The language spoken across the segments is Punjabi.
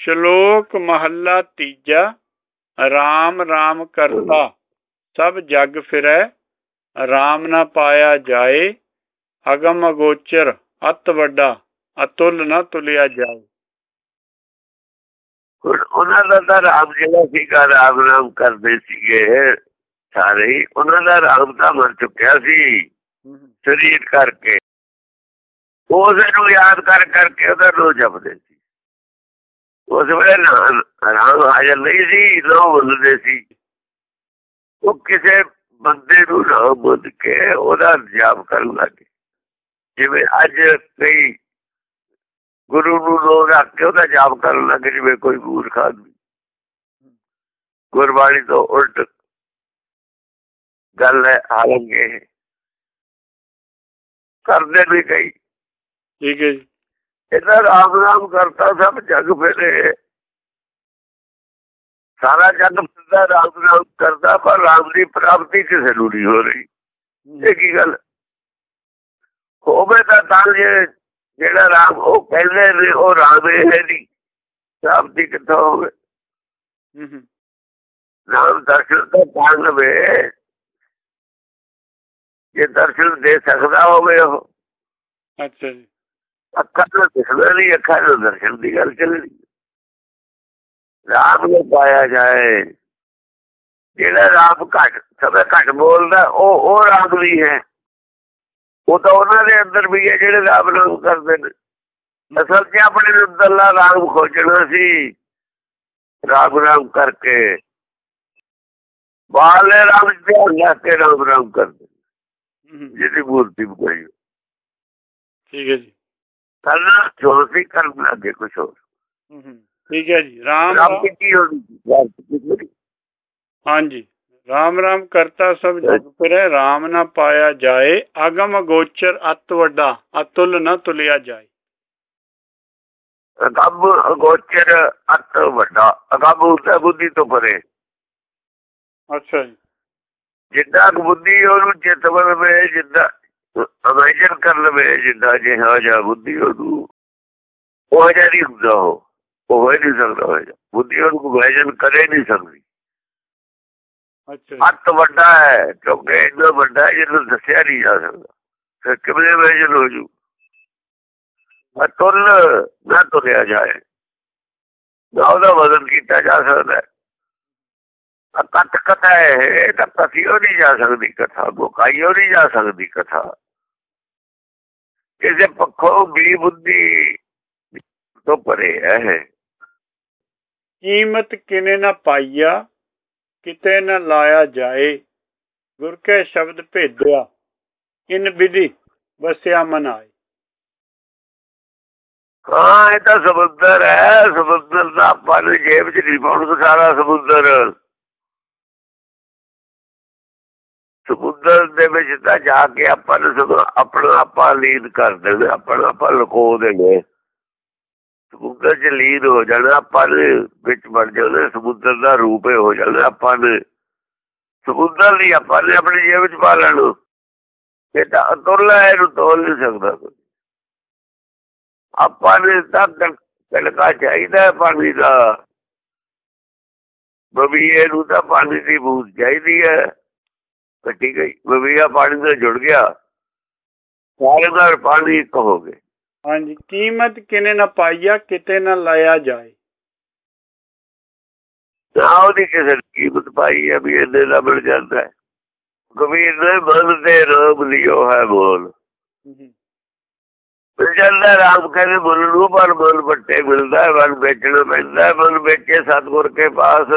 ਸ਼ਲੋਕ ਮਹੱਲਾ ਤੀਜਾ RAM RAM ਕਰਤਾ। ਸਭ ਜਗ ਫਿਰੈ RAM ਨਾ ਪਾਇਆ ਜਾਏ। ਅਗਮ ਅਗੋਚਰ ਅਤ ਵੱਡਾ ਅਤੁੱਲ ਨਾ ਤੁਲਿਆ ਜਾਏ। ਉਹਨਾਂ ਦਾ ਤਾਂ ਰਾਮ ਜਿਹੜਾ ਸੀਗਾ ਰਾਮ ਨਾਮ ਕਰਦੇ ਸੀਗੇ ਸਾਰੇ ਉਹਨਾਂ ਦਾ ਰਾਮ ਤਾਂ ਮਰ ਚੁੱਕਿਆ ਸੀ ਸਰੀਰ ਕਰਕੇ। ਉਸ ਨੂੰ ਯਾਦ ਕਰ ਕਰਕੇ ਉਹਦਾ ਰੋ ਜਪਦੇ ਸੀ। ਉਸ ਵੇਲੇ ਰਾਮ ਹਾਜ਼ਰ ਨਹੀਂ ਸੀ ਲੋ ਬੋਲਦੇ ਸੀ। ਉਹ ਕਿਸੇ ਬੰਦੇ ਨੂੰ ਨਾ ਬੁੱਧ ਕੇ ਉਹਦਾ ਜਾਪ ਕਰਨ ਲੱਗੇ ਜਿਵੇਂ ਅੱਜ ਕਈ ਗੁਰੂ ਨੂੰ ਲੋਕ ਰੱਖ ਕੇ ਉਹਦਾ ਜਾਪ ਕਰਨ ਲੱਗੇ ਜਿਵੇਂ ਕੋਈ ਮੂਰਖ ਆਦਮੀ। ਗੁਰਬਾਣੀ ਤੋਂ ਉਲਟ ਗੱਲ ਹੈ ਹਾਲੰਗੇ ਕਰਦੇ ਵੀ ਕਈ। ਠੀਕ ਹੈ ਜੀ। ਇਹਦਾ ਰਾਮ ਰਾਮ ਕਰਤਾ ਸਭ ਜਗ ਫਿਰੇ। ਸਾਰਾ ਜਗ ਫਿਰਦਾ ਰਾਮ ਰਾਮ ਕਰਦਾ ਪਰ ਰਾਮ ਦੀ ਪ੍ਰਾਪਤੀ ਕਿਸੇ ਨੂੰ ਨਹੀਂ ਹੋ ਰਹੀ। ਇਹ ਕੀ ਗੱਲ? ਹੋਵੇ ਤਾਂ ਤਾਂ ਜਿਹੜਾ ਰਾਮ ਉਹ ਕਹਿੰਦੇ ਨੇ ਉਹ ਰਾਮ ਇਹ ਨਹੀਂ। ਪ੍ਰਾਪਤੀ ਕਿੱਥੋਂ ਹੋਵੇ? ਨਾਮ ਦਰਸ਼ਨ ਤਾਂ ਪਾਣ ਲਵੇ। ਜੇ ਦਰਸ਼ਨ ਦੇ ਸਕਦਾ ਹੋਵੇ ਉਹ। ਅੱਛਾ ਜੀ। ਅੱਖਾਂ ਨੂੰ ਦਿਖਦਾ ਨਹੀਂ ਅੱਖਾਂ ਨੂੰ ਦਰਸ਼ਨ ਦੀ ਗੱਲ ਚੱਲਦੀ ਰਾਮ ਨੂੰ ਪਾਇਆ ਜਾਏ। ਜਿਹੜਾ ਰਾਮ ਘਟ ਸਭੇ ਘਟ ਬੋਲਦਾ ਉਹ ਉਹ ਰਾਮ ਨਹੀਂ ਹੈ। ਉਹ ਤਾਂ ਉਹਨਾਂ ਦੇ ਅੰਦਰ ਵੀ ਹੈ ਜਿਹੜੇ ਰਾਮ ਨੂੰ ਕਰਦੇ ਨੇ। ਅਸਲ 'ਚ ਆਪਣੇ ਅੰਦਰਲਾ ਰਾਮ ਖੋਜਣਾ ਸੀ। ਰਾਮ ਰਾਮ ਕਰਕੇ। ਬਾਹਰਲੇ ਰਾਮ ਧਿਆਨ ਲਾ ਕੇ ਰਾਮ ਰਾਮ ਕਰਦੇ ਜਿਹਦੀ ਮੂਰਤੀ ਬਗਾਈ ਠੀਕ ਹੈ ਜੀ। ਕਰਨਾ ਜੋਸੀ ਕਰਨ ਲੱਗੇ ਕੁਝ ਹੋਰ। ਠੀਕ ਹੈ ਜੀ ਰਾਮ ਹੋਣੀ ਹਾਂਜੀ ਰਾਮ ਰਾਮ ਕਰਤਾ ਸਭ ਜਗ ਫਿਰੈ ਰਾਮ ਨਾ ਪਾਇਆ ਜਾਏ ਅਗਮ ਗੋਚਰ ਅਤ ਵੱਡਾ ਅਤੁੱਲ ਨਾ ਤੁਲਿਆ ਜਾਏ। ਅਗੰਮ ਗੋਚਰ ਅਤ ਵੱਡਾ ਅਗੰਮ ਉਸੇ ਬੁੱਧੀ ਤੋਂ ਪਰੇ। ਅੱਛਾ ਜੀ। ਜਿੱਦਾਂ ਬੁੱਧੀ ਉਹਨੂੰ ਚਿੱਤ ਬਨਵੇ ਜਿੱਦਾਂ ਅਵੇਜਨ ਕਰ ਲਵੇ ਜਿੱਦਾਂ ਜਿਹਾ ਜਾ ਬੁੱਧੀ ਉਹਨੂੰ ਉਹ ਜਿਹਾ ਨਹੀਂ ਹੁੰਦਾ ਉਹ। ਉਹ ਹੋ ਨਹੀਂ ਸਕਦਾ ਹੋਇਆ ਬੁੱਧੀ ਉਹਨੂੰ ਅਵੇਜਨ ਕਰੇ ਨਹੀਂ ਸਕਦੀ। ਅੱਛਾ ਅੱਤ ਵੱਡਾ ਹੈ ਕਿਉਂਕਿ ਇੰਨਾ ਵੱਡਾ ਜਿਹਨੂੰ ਦੱਸਿਆ ਨਹੀਂ ਜਾ ਸਕਦਾ। ਫਿਰ ਕਿਵੇਂ ਅਵੇਜਨ ਹੋ ਜੂ? ਅਤੁੱਲ ਨਾ ਤੁਰਿਆ ਜਾਏ। ਨਾ ਉਹਦਾ ਵਜ਼ਨ ਕੀਤਾ ਜਾ ਸਕਦਾ ਅਕਤ ਕਥਾ ਹੈ ਤਾਂ ਕਥਿਓ ਨਹੀਂ ਜਾ ਸਕਦੀ ਕਥਾ। ਗੋਕਾਈਓ ਨਹੀਂ ਜਾ ਸਕਦੀ ਕਥਾ। ਕਿਸੇ ਪੱਖੋਂ ਵੀ ਬੁੱਧੀ ਤੋਂ ਪਰੇ ਹੈ ਕੀਮਤ ਕਿਨੇ ਨਾ ਪਾਈਆ ਕਿਤੇ ਨਾ ਲਾਇਆ ਜਾਏ। ਗੁਰ ਕੇ ਸ਼ਬਦ ਭੇਜਿਆ ਇਨ ਵਿਧੀ ਵਸਿਆ ਮਨ ਆਏ। ਹਾਂ ਇਹ ਤਾਂ ਸਮੁੰਦਰ ਹੈ। ਸਮੁੰਦਰ ਦਾ ਨੂੰ ਜੇਬ 'ਚ ਨਹੀਂ ਪਾਉਣ ਸਾਰਾ ਸਮੁੰਦਰ। ਸਮੁੰਦਰ ਦੇ ਵਿੱਚ ਤਾਂ ਜਾ ਕੇ ਆਪਾਂ ਨੂੰ ਸਗੋਂ ਆਪਣਾ ਆਪਾ ਲੀਨ ਕਰ ਦੇਣਾ ਆਪਣਾ ਆਪਾ ਲੁਕੋ ਦੇਣਾ ਸਮੁੰਦਰ 'ਚ ਲੀਨ ਹੋ ਜਾਣਾ, ਆਪਾਂ ਵਿੱਚ ਬਣ ਜਾਣਾ, ਸਮੁੰਦਰ ਦਾ ਰੂਪ ਹੋ ਜਾਣਾ, ਆਪਾਂ ਨੇ ਸਮੁੰਦਰ ਦੀ ਆਪਾਂ ਨੇ ਆਪਣੀ ਜੇਬ ਵਿੱਚ ਪਾ ਲੈਣਾ। ਇਹ ਤਾਂ ਅਤੁੱਲਾ ਇਹਨੂੰ ਤੋਲ ਨਹੀਂ ਸਕਦਾ ਕੋਈ। ਆਪਾਂ ਨੇ ਤਾਂ ਕਲਕਾ ਚਾਹੀਦਾ ਪਾਣੀ ਦਾ। ਬਬੀਏ ਨੂੰ ਤਾਂ ਪਾਣੀ ਦੀ ਬੂਝ ਚਾਹੀਦੀ ਹੈ। ਕੱਟੀ ਗਈ ਬਬੀਆ ਪਾਣੀ ਨਾਲ ਜੁੜ ਗਿਆ। ਸਾਰੇ ਨਾਲ ਪਾਣੀ ਇੱਕ ਹੋ ਗਏ। ਹਾਂਜੀ ਕੀਮਤ ਕਿਨੇ ਨਾ ਪਾਈਆ ਕਿਤੇ ਨਾ ਲਾਇਆ ਜਾਏ। ਨਾ ਉਹਦੀ ਕਿਸੇ ਕੀਮਤ ਪਾਈ ਹੈ ਵੀ ਇਹਦੇ ਦਾ ਮਿਲ ਜਾਂਦਾ ਕਬੀਰ ਨੇ ਮਨ ਦੇ ਰੋਗ ਲਿਓ ਹੈ ਬੋਲ। ਮਿਲ ਜਾਂਦਾ ਰਾਮ ਕਹਿੰਦੇ ਮੁੱਲ ਨੂੰ ਪਰ ਮੁੱਲ ਵੱਟੇ ਮਿਲਦਾ ਹੈ ਮਨ ਵੇਚਣਾ ਪੈਂਦਾ ਮਨ ਵੇਚੇ ਸਤਗੁਰ ਕੇ ਪਾਸ।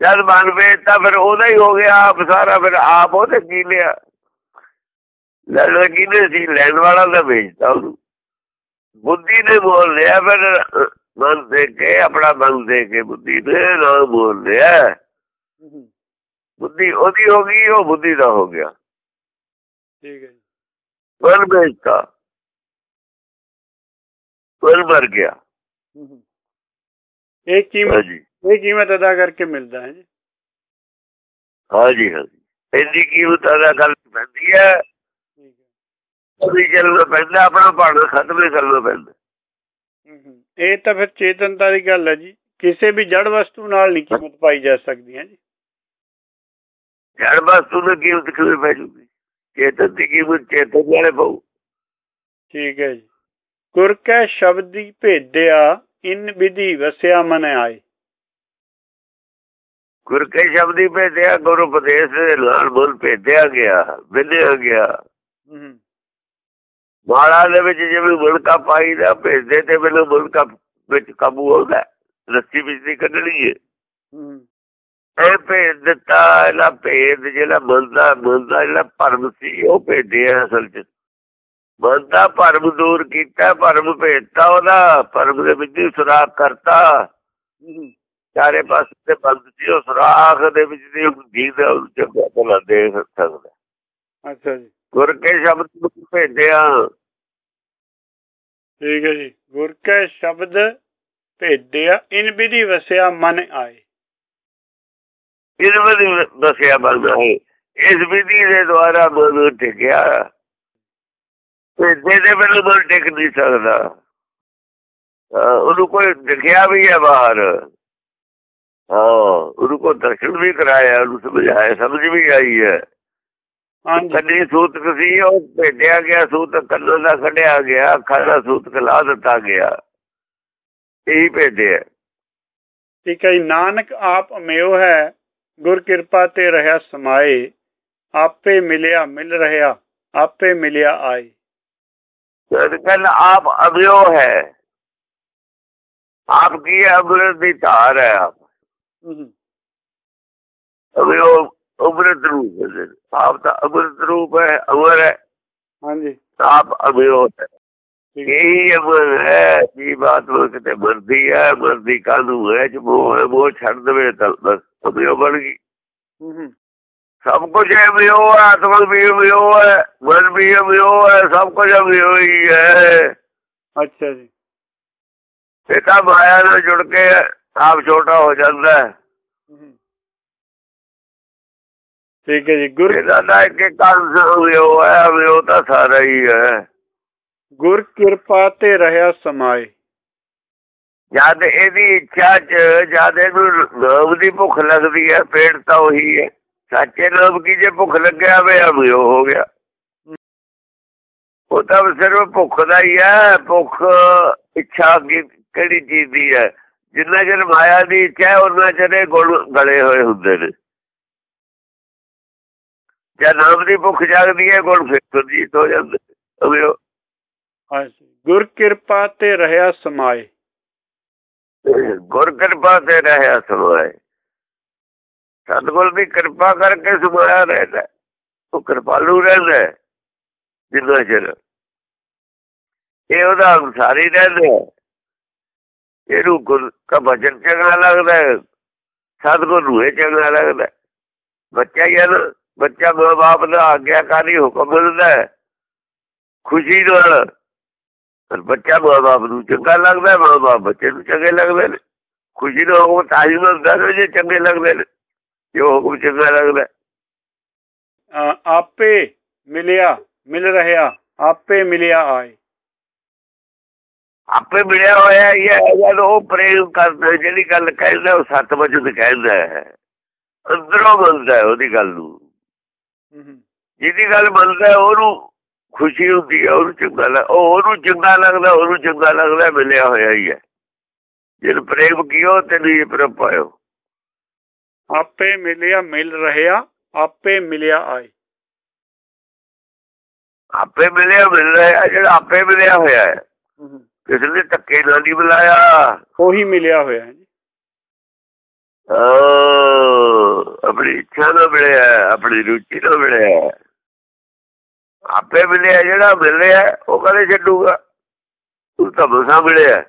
ਜਦ ਮਨ ਵੇਚਤਾ ਫਿਰ ਉਹਦਾ ਹੀ ਹੋ ਗਿਆ ਆਪ ਸਾਰਾ ਫਿਰ ਆਪ ਉਹਦੇ ਕੀ ਲਿਆ ਲੈਣ ਕਿਨੇ ਸੀ? ਲੈਣ ਵਾਲਾ ਤਾਂ ਵੇਚਦਾ ਉਹਨੂੰ। ਬੁੱਧੀ ਨੇ ਬੋਲ ਲਿਆ ਫਿਰ ਮਨ ਦੇ ਕੇ ਆਪਣਾ ਮਨ ਦੇ ਕੇ ਬੁੱਧੀ ਨੇ ਨਾ ਬੋਲ ਲਿਆ। ਬੁੱਧੀ ਉਹਦੀ ਹੋ ਗਈ ਉਹ ਬੁੱਧੀ ਦਾ ਹੋ ਗਿਆ। ਠੀਕ ਹੈ ਮਨ ਵੇਚਤਾ ਮਨ ਮਰ ਗਿਆ। ਇਹ ਕੀਮਤ ਇਹ ਕੀਮਤ ਅਦਾ ਕਰਕੇ ਮਿਲਦਾ ਹੈ ਜੀ। ਹਾਂਜੀ ਹਾਂਜੀ ਇੰਨੀ ਕੀਮਤ ਅਦਾ ਕਰ ਪੈਂਦੀ ਹੈ। ਉਹਦੀ ਚੱਲਣਾ ਪੈਂਦਾ ਆਪਣਾ ਭਾਣਾ ਖਤਮ ਹੀ ਕਰਨਾ ਪੈਂਦਾ। ਇਹ ਤਾਂ ਫਿਰ ਚੇਤਨਤਾ ਦੀ ਗੱਲ ਹੈ ਜੀ। ਕਿਸੇ ਵੀ ਜੜ ਵਸਤੂ ਨਾਲ ਨਹੀਂ ਕੀਮਤ ਪਾਈ ਜਾ ਸਕਦੀ ਹੈ ਜੀ। ਜੜ ਵਸਤੂ ਦੀ ਕੀਮਤ ਕਿਵੇਂ ਪੈ ਜੂਗੀ? ਚੇਤਨ ਦੀ ਕੀਮਤ ਚੇਤਨ ਵਾਲੇ ਪਾਉ ਠੀਕ ਹੈ ਜੀ। ਗੁਰ ਕੈ ਸ਼ਬਦ ਦੀ ਭੇਦਿਆ ਇਨ ਵਿਧੀ ਵਸਿਆ ਮਨ ਆਏ। ਗੁਰ ਕੇ ਸ਼ਬਦੀ ਭੇਜਿਆ ਗੁਰੂ ਉਪਦੇਸ਼ ਦੇ ਨਾਲ ਬੋਲ ਭੇਜਿਆ ਗਿਆ ਵਿਦਿਆ ਗਿਆ। ਹੂੰ ਮਾਲਾ ਦੇ ਵਿੱਚ ਜਿਵੇਂ ਮੁਲਕਾ ਪਾਈਦਾ ਭੇਜਦੇ ਤੇ ਮੈਨੂੰ ਮੁਲਕਾ ਵਿੱਚ ਕਾਬੂ ਆਉਂਦਾ ਲੱਸੀ ਵਿੱਚ ਦੀ ਕੱਢਣੀ ਹੈ। ਹੂੰ ਇਹ ਭੇਜ ਦਿੱਤਾ ਇਹਦਾ ਭੇਦ ਜਿਹੜਾ ਬੰਦਾ ਬੰਦਾ ਜਿਹੜਾ ਭਰਮ ਸੀ ਉਹ ਭੇਜਿਆ ਅਸਲ ਚ। ਬੰਦਾ ਭਰਮ ਦੂਰ ਕੀਤਾ ਭਰਮ ਭੇਜਤਾ ਉਹਦਾ ਭਰਮ ਦੇ ਵਿੱਚ ਹੀ ਸੁਰਾਖ ਕਰਤਾ। ਹੂੰ। ਚਾਰੇ ਪਾਸੇ ਤੇ ਬੰਦ ਸੀ ਉਹ ਸੁਰਾਖ ਦੇ ਵਿੱਚ ਦੀ ਉਹ ਚੰਗਾ ਭਲਾ ਦੇਖ ਸਕਦਾ ਅੱਛਾ ਜੀ। ਗੁਰ ਕੇ ਸ਼ਬਦ ਨੂੰ ਭੇਜਿਆ। ਠੀਕ ਹੈ ਜੀ। ਗੁਰ ਕੈ ਸ਼ਬਦ ਭੇਦਿਆ ਇਨ ਵਿਧੀ ਵਸਿਆ ਮਨ ਆਏ। ਇਸ ਵਿੱਚ ਦੱਸਿਆ ਬੰਦਾ ਹੈ ਇਸ ਵਿਧੀ ਦੇ ਦੁਆਰਾ ਮਨ ਟਿਕਿਆ। ਭੇਜੇ ਦੇ ਬਿਨਾਂ ਮਨ ਟਿਕ ਨਹੀਂ ਸਕਦਾ। ਉਹਨੂੰ ਕੋਈ ਦਿਖਿਆ ਵੀ ਹੈ ਬਾਹਰ। ਹਾਂ ਉਹਨੂੰ ਕੋ ਦਰਸ਼ਨ ਵੀ ਕਰਾਇਆ ਉਹਨੂੰ ਸਮਝਾਇਆ ਸਮਝ ਵੀ ਆਈ ਹੈ ਹਾਂਜੀ ਕੰਨੀ ਸੂਤਕ ਸੀ ਉਹ ਭੇਜਿਆ ਗਿਆ ਸੂਤਕ ਕੰਨਾਂ ਦਾ ਕੱਢਿਆ ਗਿਆ ਅੱਖਾਂ ਦਾ ਸੂਤਕ ਲਾ ਦਿੱਤਾ ਗਿਆ ਇਹੀ ਭੇਜਿਆ ਠੀਕ ਹੈ ਜੀ ਨਾਨਕ ਆਪ ਅਮਿਓ ਹੈ ਗੁਰ ਕਿਰਪਾ ਤੇ ਰਹਾ ਸਮਾਏ ਆਪੇ ਮਿਲਿਆ ਮਿਲ ਰਹਾ ਆਪੇ ਮਿਲਿਆ ਆਏ ਜਦ ਕਹਿੰਦਾ ਆਪ ਅਭਿਓ ਹੈ ਆਪ ਕੀ ਹੈ ਅੰਮ੍ਰਿਤ ਦੀ ਧਾਰ ਹੈ ਆਪ ਹੂੰ ਅਭਿਓ ਅੰਮ੍ਰਿਤ ਰੂਪ ਹੈ ਆਪ ਤਾਂ ਅੰਮ੍ਰਿਤ ਰੂਪ ਹੈ ਅਮਰ ਹੈ। ਹਾਂਜੀ। ਆਪ ਅਭਿਓ ਹੈ। ਇਹੀ ਅਮਰ ਹੈ ਜੀ ਬਾਤ ਉਹ ਕਿਤੇ ਮਰਦੀ ਹੈ ਮਰਦੀ ਕਾਹਨੂੰ ਹੈ ਚ ਮੋਹ ਹੈ ਮੋਹ ਛੱਡ ਦੇਵੇ ਤਾਂ ਬਸ ਅਭਿਓ ਬਣ ਗਈ। ਸਭ ਕੁਝ ਅਭਿਓ ਹੈ ਆਤਮਾ ਵੀ ਅਭਿਓ ਹੈ ਮਨ ਵੀ ਅਭਿਓ ਹੈ ਸਭ ਕੁਝ ਅਭਿਓ ਹੀ ਹੈ। ਅੱਛਾ ਜੀ। ਇਹ ਤਾਂ ਮਾਇਆ ਨਾਲ ਜੁੜ ਕੇ ਆਪ ਛੋਟਾ ਹੋ ਜਾਂਦਾ ਹੈ। ਠੀਕ ਹੈ ਜੀ ਗੁਰ ਇਹਦਾ ਨਾ ਇੱਕ ਕੰਸ ਅਭਿਓ ਹੈ ਅਭਿਓ ਤਾਂ ਸਾਰਾ ਹੀ ਹੈ। ਗੁਰ ਕਿਰਪਾ ਤੇ ਰਹਾ ਸਮਾਏ। ਜਦ ਇਹਦੀ ਇੱਛਾ ਚ ਜਦ ਇਹਨੂੰ ਨਾਮ ਦੀ ਭੁੱਖ ਲੱਗਦੀ ਹੈ ਪੇਟ ਤਾਂ ਉਹੀ ਹੈ। ਸੱਚੇ ਨਾਮ ਕੀ ਜੇ ਭੁੱਖ ਲੱਗਿਆ ਵੇ ਅਭਿਓ ਹੋ ਗਿਆ। ਉਹ ਤਾਂ ਸਿਰਫ ਭੁੱਖ ਦਾ ਹੀ ਹੈ ਭੁੱਖ ਇੱਛਾ ਕਿਹੜੀ ਚੀਜ਼ ਦੀ ਹੈ? ਜਿੰਨਾ ਚਿਰ ਮਾਇਆ ਦੀ ਇੱਛਾ ਉਹਨਾਂ ਚਿਰ ਇਹ ਗੁਣ ਗਲੇ ਹੋਏ ਹੁੰਦੇ ਨੇ। ਜੇ ਨਾਮ ਦੀ ਭੁੱਖ ਜਾਗਦੀ ਹੈ ਗੁਣ ਫਿਰ ਸੁਰਜੀਤ ਹੋ ਜਾਂਦੇ ਹਾਂਜੀ। ਗੁਰ ਕਿਰਪਾ ਤੇ ਰਹਾ ਸਮਾਏ। ਗੁਰ ਕਿਰਪਾ ਤੇ ਰਹਿਆ ਸਮਾਏ। ਸਤਿਗੁਰ ਦੀ ਕਿਰਪਾ ਕਰਕੇ ਸਮਾਇਆ ਰਹਿੰਦਾ। ਉਹ ਕਿਰਪਾਲੂ ਰਹਿੰਦਾ ਜਿੰਨਾ ਚਿਰ। ਇਹ ਉਹਦਾ ਅਨਸਾਰੀ ਰਹਿੰਦਾ। ਇਹਨੂੰ ਗੁਰ ਕਾ ਭਜਨ ਚੰਗਾ ਲੱਗਦਾ ਹੈ, ਸਤਿਗੁਰ ਨੂੰ ਇਹ ਚੰਗਾ ਲੱਗਦਾ ਬੱਚਾ ਹੀ ਬੱਚਾ ਮਾਂ ਬਾਪ ਦਾ ਆਗਿਆਕਾਰੀ ਹੁਕਮ ਮਿਲਦਾ ਖੁਸ਼ੀ ਨਾਲ। ਪਰ ਬੱਚਾ ਮਾਂ ਬਾਪ ਨੂੰ ਚੰਗਾ ਲੱਗਦਾ ਮਾਂ ਬਾਪ ਬੱਚੇ ਨੂੰ ਚੰਗੇ ਲੱਗਦੇ ਨੇ। ਖੁਸ਼ੀ ਨਾਲ ਉਹ ਤਾਜੀ ਮਿਲਦਾ ਨੇ ਜੇ ਚੰਗੇ ਲੱਗਦੇ ਨੇ, ਜੋ ਹੁਕਮ ਚੰਗਾ ਲੱਗਦਾ ਆਪੇ ਮਿਲਿਆ, ਮਿਲ ਰਿਹਾ, ਆਪੇ ਮਿਲਿਆ ਆਏ। ਆਪੇ ਮਿਲਿਆ ਹੋਇਆ ਹੀ ਹੈ ਜਦ ਉਹ ਪ੍ਰੇਮ ਕਰਦਾ ਜਿਹੜੀ ਗੱਲ ਕਹਿੰਦਾ ਉਹ ਸੱਤ ਵਜਨ ਕਹਿੰਦਾ ਹੈ। ਅੰਦਰੋਂ ਹੈ ਉਹਦੀ ਗੱਲ ਨੂੰ। ਜਿਹਦੀ ਗੱਲ ਹੈ, ਉਹਨੂੰ ਖੁਸ਼ੀ ਹੁੰਦੀ ਹੈ ਉਹਨੂੰ ਚੰਗਾ ਲੱਗ ਉਹ ਉਹਨੂੰ ਚੰਗਾ ਲੱਗਦਾ ਉਹਨੂੰ ਚੰਗਾ ਲੱਗਦਾ ਮਿਲਿਆ ਹੋਇਆ ਹੀ ਹੈ। ਜਿਹਨ ਪ੍ਰੇਮ ਕੀਓ ਤੇ ਨਹੀਂ ਪ੍ਰੇਮ ਪਾਇਓ। ਆਪੇ ਮਿਲਿਆ ਮਿਲ ਰਿਹਾ ਆਪੇ ਮਿਲਿਆ ਆਏ। ਆਪੇ ਮਿਲਿਆ ਮਿਲ ਰਿਹਾ ਜਿਹੜਾ ਆਪੇ ਮਿਲਿਆ ਹੋਇਆ ਹੈ। ਕਿਸੇ ਨੇ ਧੱਕੇ ਨਾਲ ਨਹੀਂ ਬੁਲਾਇਆ। ਉਹੀ ਮਿਲਿਆ ਹੋਇਆ ਹੈ ਜੀ ਆਪਣੀ ਇੱਛਾ ਨਾਲ ਮਿਲਿਆ ਆਪਣੀ ਰੁਚੀ ਨਾਲ ਮਿਲਿਆ। ਆਪੇ ਮਿਲਿਆ ਜਿਹੜਾ ਮਿਲ ਰਿਹਾ ਹੈ, ਉਹ ਕਦੇ ਛੱਡੂਗਾ। ਉਹ ਤਾਂ ਬਸਾ ਮਿਲਿਆ।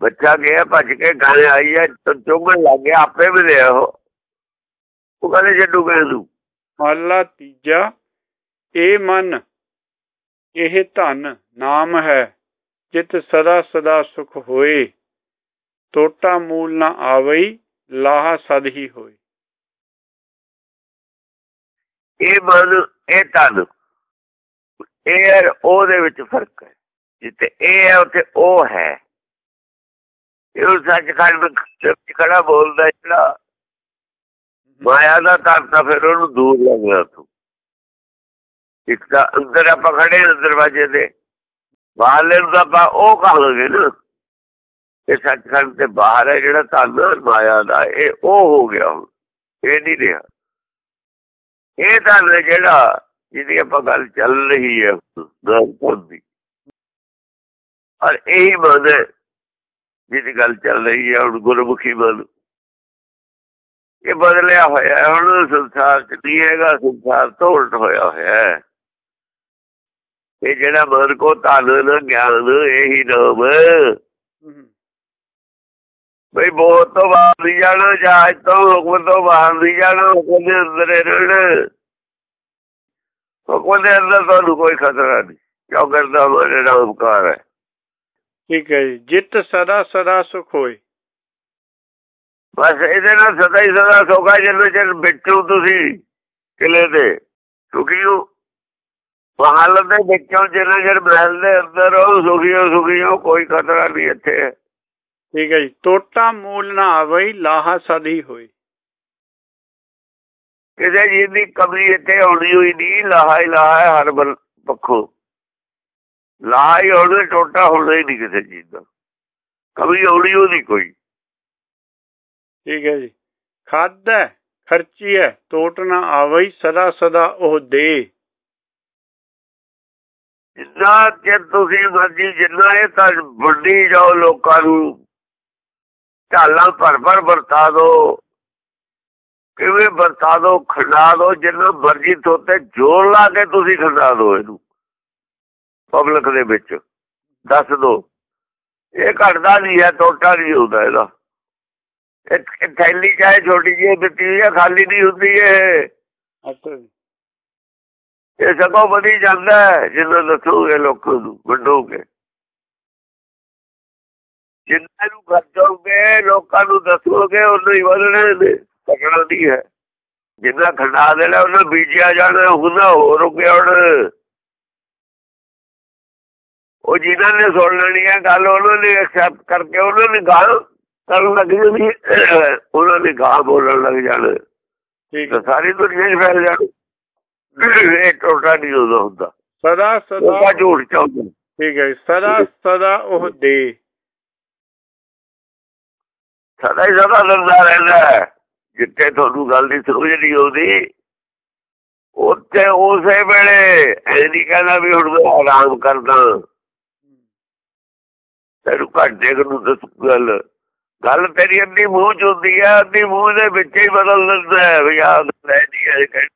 ਬੱਚਾ ਗਿਆ ਭੱਜ ਕੇ ਗਾਣੇ ਆਈ ਹੈ ਚੁੰਗਣ ਲੱਗ ਗਿਆ ਆਪੇ ਮਿਲਿਆ ਉਹ। ਉਹ ਕਦੇ ਛੱਡੂਗਾ ਇਹਨੂੰ। ਮਹਲਾ ਤੀਜਾ ਇਹ ਮਨ ਇਹ ਧਨ ਨਾਮ ਹੈ। ਜਿਤ ਸਦਾ ਸਦਾ ਸੁਖ ਹੋਏ। ਟੋਟਾ ਮੂਲ ਨਾ ਆਵਈ ਲਾਹਾ ਸਦ ਹੀ ਹੋਏ। ਇਹ ਮਨ ਇਹ ਤਨ ਇਹ ਹੈ, ਵਿੱਚ ਫ਼ਰਕ ਹੈ। ਜਿੱਥੇ ਇਹ ਹੈ ਉੱਥੇ ਉਹ ਹੈ। ਇਹ ਸੱਚਖੰਡ ਖੜਾ ਬੋਲਦਾ ਜਿਹੜਾ ਮਾਇਆ ਦਾ ਤਾਂ ਫਿਰ ਉਹਨੂੰ ਦੂਰ ਲੱਗਦਾ ਤੂੰ ਇੱਕ ਤਾਂ ਅੰਦਰ ਆਪਾਂ ਖੜੇ ਦਰਵਾਜ਼ੇ ਦੇ ਬਾਹਰਲੇ ਨੂੰ ਆਪਾਂ ਉਹ ਕਹਾਂਗੇ ਨਾ। ਇਹ ਸੱਚਖੰਡ ਤੇ ਬਾਹਰ ਹੈ ਜਿਹੜਾ ਧਨ ਮਾਇਆ ਦਾ ਇਹ ਉਹ ਹੋ ਗਿਆ ਇਹ ਨਹੀਂ ਰਿਹਾ। ਇਹ ਤਾਂ ਜਿਹੜਾ ਜਿਹਦੀ ਆਪਾਂ ਗੱਲ ਚੱਲ ਰਹੀ ਹੈ ਗਰਪੁਰ ਦੀ। ਔਰ ਇਹੀ ਮਨ ਜਿਹਦੀ ਗੱਲ ਚੱਲ ਰਹੀ ਹੈ ਹੁਣ ਗੁਰਮੁਖੀ ਮਨ। ਇਹ ਬਦਲਿਆ ਹੋਇਆ ਹੁਣ ਸੰਸਾਰ ਚ ਨਹੀਂ ਹੈਗਾ। ਸੰਸਾਰ ਤੋਂ ਉਲਟ ਹੋਇਆ ਹੋਇਆ ਹੈ। ਇਹ ਜਿਹੜਾ ਮਨ ਕੋ ਧਨ ਗਿਆਨ ਇਹੀ ਨਾਮ ਬਈ ਬਹੁਤ ਤੋਂ ਬਾਹਰ ਨਹੀਂ ਜਾਣਾ ਜਹਾਜ਼ ਤੋਂ ਹੁਕਮ ਤੋਂ ਬਾਹਰ ਨਹੀਂ ਜਾਣਾ ਹੁਕਮ ਦੇ ਅੰਦਰ ਰਹਿਣਾ। ਹੁਕਮ ਦੇ ਅੰਦਰ ਤੁਹਾਨੂੰ ਕੋਈ ਖਤਰਾ ਨਹੀਂ ਕਿਉਂ ਕਰਦਾ ਮੇਰੇ ਨਾਮਕਾਰ ਹੈ। ਠੀਕ ਹੈ ਜੀ ਜਿੱਤ ਸਦਾ ਸਦਾ ਸੁਖ ਹੋਏ। ਬਸ ਇਹਦੇ ਨਾਲ ਸਦਾ ਹੀ ਸਦਾ ਸੁਖਾ ਜਿੰਨੇ ਚਿਰ ਬਿੱਟੂ ਤੁਸੀਂ ਕਿਲੇ ਦੇ ਸੁਖੀ ਹੋ ਮਹਲ ਦੇ ਵਿੱਚੋਂ ਜਿੰਨੇ ਚਿਰ ਮਹਿਲ ਦੇ ਅੰਦਰ ਉਹ ਸੁਖੀ ਹੋ ਸੁਖੀ ਹੋ ਕੋਈ ਖਤਰਾ ਨਹੀਂ ਇੱਥੇ। ਠੀਕ ਹੈ ਜੀ। ਟੋਟਾ ਮੂਲ ਨਾ ਆਵੇ ਲਾਹਾ ਸਦੀ ਹੋਈ। ਕਿਸੇ ਜੀ ਦੀ ਕਮੀ ਇੱਥੇ ਹੋਣੀ ਹੋਈ ਨਹੀਂ ਲਾਹਾ ਹੀ ਲਾਹਾ ਹਰ ਪੱਖੋਂ। ਲਾਹਾ ਹੀ ਹੋਣਾ ਟੋਟਾ ਹੋਣਾ ਹੀ ਨਹੀਂ ਕਿਸੇ ਚੀਜ਼ ਦਾ। ਕਮੀ ਹੋਣੀ ਉਹਦੀ ਕੋਈ। ਠੀਕ ਹੈ ਜੀ। ਖਾਦਾ ਖਰਚੀ ਹੈ ਟੋਟ ਨਾ ਆਵੇ ਸਦਾ ਸਦਾ ਉਹ ਦੇ। ਜਿੰਨਾ ਕਿ ਤੁਸੀਂ ਮਰਜ਼ੀ ਜਿੰਨਾ ਇਹ ਤਾਂ ਵੱਡੀ ਜਾਓ ਲੋਕਾਂ ਨੂੰ, ਢਾਲਾਂ ਭਰ ਭਰ ਵਰਤਾ ਦੋ, ਕਿਵੇਂ ਵਰਤਾ ਦੋ, ਖੰਡਾ ਦੋ, ਜਿੰਨਾ ਮਰਜ਼ੀ ਤੋਤੇ ਜੋਰ ਲਾ ਕੇ ਤੁਸੀਂ ਖੰਡਾ ਦੋ ਇਹਨੂੰ, ਪਬਲਿਕ ਦੇ ਵਿੱਚ, ਦੱਸ ਦੋ। ਇਹ ਘਟਦਾ ਨਹੀਂ ਹੈ ਟੋਟਾ ਨਹੀਂ ਹੁੰਦਾ ਇਹਦਾ। ਇਹ ਥੈਲੀ ਚਾਹੇ ਛੋਟੀ ਜਿਹੀ ਦਿੱਤੀ ਹੋਈ ਹੈ, ਖਾਲੀ ਨਹੀਂ ਹੁੰਦੀ ਇਹ। ਇਹ ਸਗੋਂ ਵਧੀ ਜਾਂਦਾ ਜਿੰਨਾ ਦੱਸੋਗੇ ਲੋਕਾਂ ਨੂੰ ਵੰਡੋਗੇ। ਜਿੰਨਾ ਨੂੰ ਖਰਚੋਗੇ ਲੋਕਾਂ ਨੂੰ ਦੱਸੋਗੇ ਉਹਨਾਂ ਹੀ ਵਧਣੇ ਨੇ ਤਕੜਾ ਦੀ ਹੈ। ਜਿੰਨਾ ਖੰਡਾ ਦੇਣਾ ਉਹਨਾਂ ਬੀਜਿਆ ਜਾਣਾ ਹੁੰਦਾ ਹੋਰ ਹੁਣ ਉਹ ਜਿਨ੍ਹਾਂ ਨੇ ਸੁਣ ਲੈਣੀ ਹੈ ਗੱਲ ਉਹਨਾਂ ਨੇ ਐਕਸੈਪਟ ਕਰਕੇ ਉਹਨਾਂ ਨੇ ਗਾਲ ਕਰਨ ਲੱਗ ਜਾਣੀ ਉਹਨਾਂ ਨੇ ਗਾਲ ਬੋਲਣ ਲੱਗ ਜਾਣਾ। ਠੀਕ ਤਾਂ ਸਾਰੀ ਦੁਨੀਆ 'ਚ ਫੈਲ ਜਾਣੀ। ਇਹ ਟੋਟਾ ਨਹੀਂ ਹੁੰਦਾ। ਸਦਾ ਸਦਾ। ਝੂਠ ਚਾਹੁੰਦਾ ਠੀਕ ਹੈ ਸਦਾ ਸਦਾ ਉਹ ਦੇ। ਸਦਾ ਹੀ ਸਦਾ ਲੰਦਾ ਰਹਿੰਦਾ ਜਿੱਥੇ ਤੁਹਾਨੂੰ ਗੱਲ ਦੀ ਸਮਝ ਨਹੀਂ ਆਉਂਦੀ ਉੱਥੇ ਉਸੇ ਵੇਲੇ ਐ ਨਹੀਂ ਕਹਿੰਦਾ ਵੀ ਹੁਣ ਮੈਂ ਆਰਾਮ ਕਰਦਾ। ਤੈਨੂੰ ਘੱਟ ਦੇਖ ਨੂੰ ਦੱਸ ਗੱਲ। ਗੱਲ ਤੇਰੀ ਅੱਧੀ ਮੂੰਹ ਚ ਹੁੰਦੀ ਹੈ ਅੱਧੀ ਮੂੰਹ ਦੇ ਵਿੱਚ ਹੀ ਬਦਲ ਦਿੰਦਾ ਹੈ ਵੀ ਆਹ ਲੈਦੀ ਹੈ ਕਹਿੰਦੀ। ਹੈ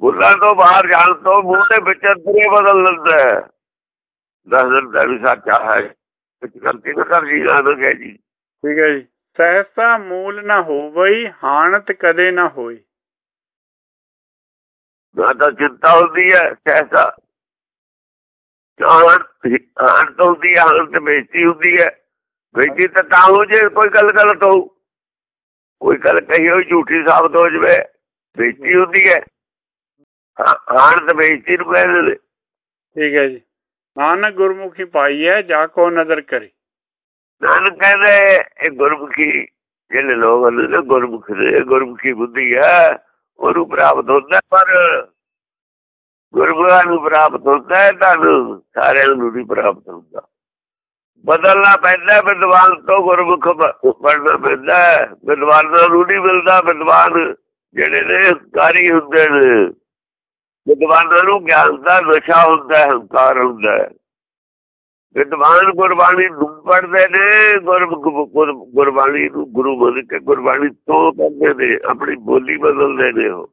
ਗੁੱਲਾਂ ਤੋਂ ਬਾਹਰ ਜਾਣ ਤੋਂ ਮੂੰਹ ਦੇ ਵਿੱਚ ਅੰਦਰੇ ਬਦਲ ਦਿੰਦਾ ਹੈ। ਦੱਸ ਦਿੰਦਾ ਵੀ ਸੱਚਾ ਹੈ। ਕੁਝ ਗਲਤੀ ਨਾ ਕਰ ਜੀ ਨਾ ਕਹੇ ਜੀ। ਠੀਕ ਹੈ ਜੀ। ਸਹਸਾ ਮੂਲ ਨਾ ਹੋਵਈ ਹਾਨਤ ਕਦੇ ਨਾ ਹੋਈ। ਨਾ ਤਾਂ ਚਿੰਤਾ ਹੁੰਦੀ ਹੈ ਸਹਸਾ। ਜਾਣ ਹਾਨਤ ਹੁੰਦੀ ਹੈ ਹਾਨਤ ਬੇਇੱਜ਼ਤੀ ਹੁੰਦੀ ਹੈ। ਬੇਇੱਜ਼ਤੀ ਤਾਂ ਤਾਂ ਹੋ ਜੇ ਕੋਈ ਗੱਲ ਗਲਤ ਹੋ ਕੋਈ ਗੱਲ ਕਹੀ ਹੋਈ ਝੂਠੀ ਸਾਬਤ ਹੋ ਜਵੇ। ਬੇਇੱਜ਼ਤੀ ਹੁੰਦੀ ਹੈ। ਹਾਨਤ ਬੇਇੱਜ਼ਤੀ ਨੂੰ ਕਹਿੰਦੇ ਨੇ ਠੀਕ ਹੈ ਜੀ। ਨਾਨਕ ਗੁਰਮੁਖੀ ਪਾਈ ਹੈ ਜਾ ਕੋ ਨਜ਼ਰ ਕਰੇ। ਨਾਨਕ ਕਹਿੰਦੇ ਇਹ ਗੁਰਮੁਖੀ ਜਿਹੜੇ ਲੋਕ ਨੇ ਗੁਰਮੁਖ ਦੇ ਗੁਰਮੁਖੀ ਬੁੱਧੀ ਹੈ ਉਹਨੂੰ ਪ੍ਰਾਪਤ ਹੁੰਦਾ ਪਰ ਗੁਰਮੁਖਾਂ ਨੂੰ ਪ੍ਰਾਪਤ ਹੁੰਦਾ ਹੈ ਤੁਹਾਨੂੰ ਸਾਰਿਆਂ ਨੂੰ ਨਹੀਂ ਪ੍ਰਾਪਤ ਹੁੰਦਾ। ਬਦਲਣਾ ਪੈਂਦਾ ਵਿਦਵਾਨ ਤੋਂ ਗੁਰਮੁਖ ਬਣਨਾ ਪੈਂਦਾ ਵਿਦਵਾਨਾਂ ਨੂੰ ਨਹੀਂ ਮਿਲਦਾ ਵਿਦਵਾਨ ਜਿਹੜੇ ਨੇ ਕਾਰੀ ਹੁੰਦੇ ਨੇ। ਵਿਦਵਾਨਾਂ ਨੂੰ ਗਿਆਨ ਦਾ ਨਸ਼ਾ ਹੁੰਦਾ ਹੈ ਹੰਕਾਰ ਹੁੰਦਾ। ਹੈ ਵਿਦਵਾਨ ਗੁਰਬਾਣੀ ਨੂੰ ਪੜਦੇ ਨੇ ਗੁਰਬਾਣੀ ਨੂੰ ਗੁਰੂ ਮੰਨ ਕੇ ਗੁਰਬਾਣੀ ਤੋਂ ਕਹਿੰਦੇ ਨੇ, ਆਪਣੀ ਬੋਲੀ ਬਦਲਦੇ ਨੇ ਉਹ।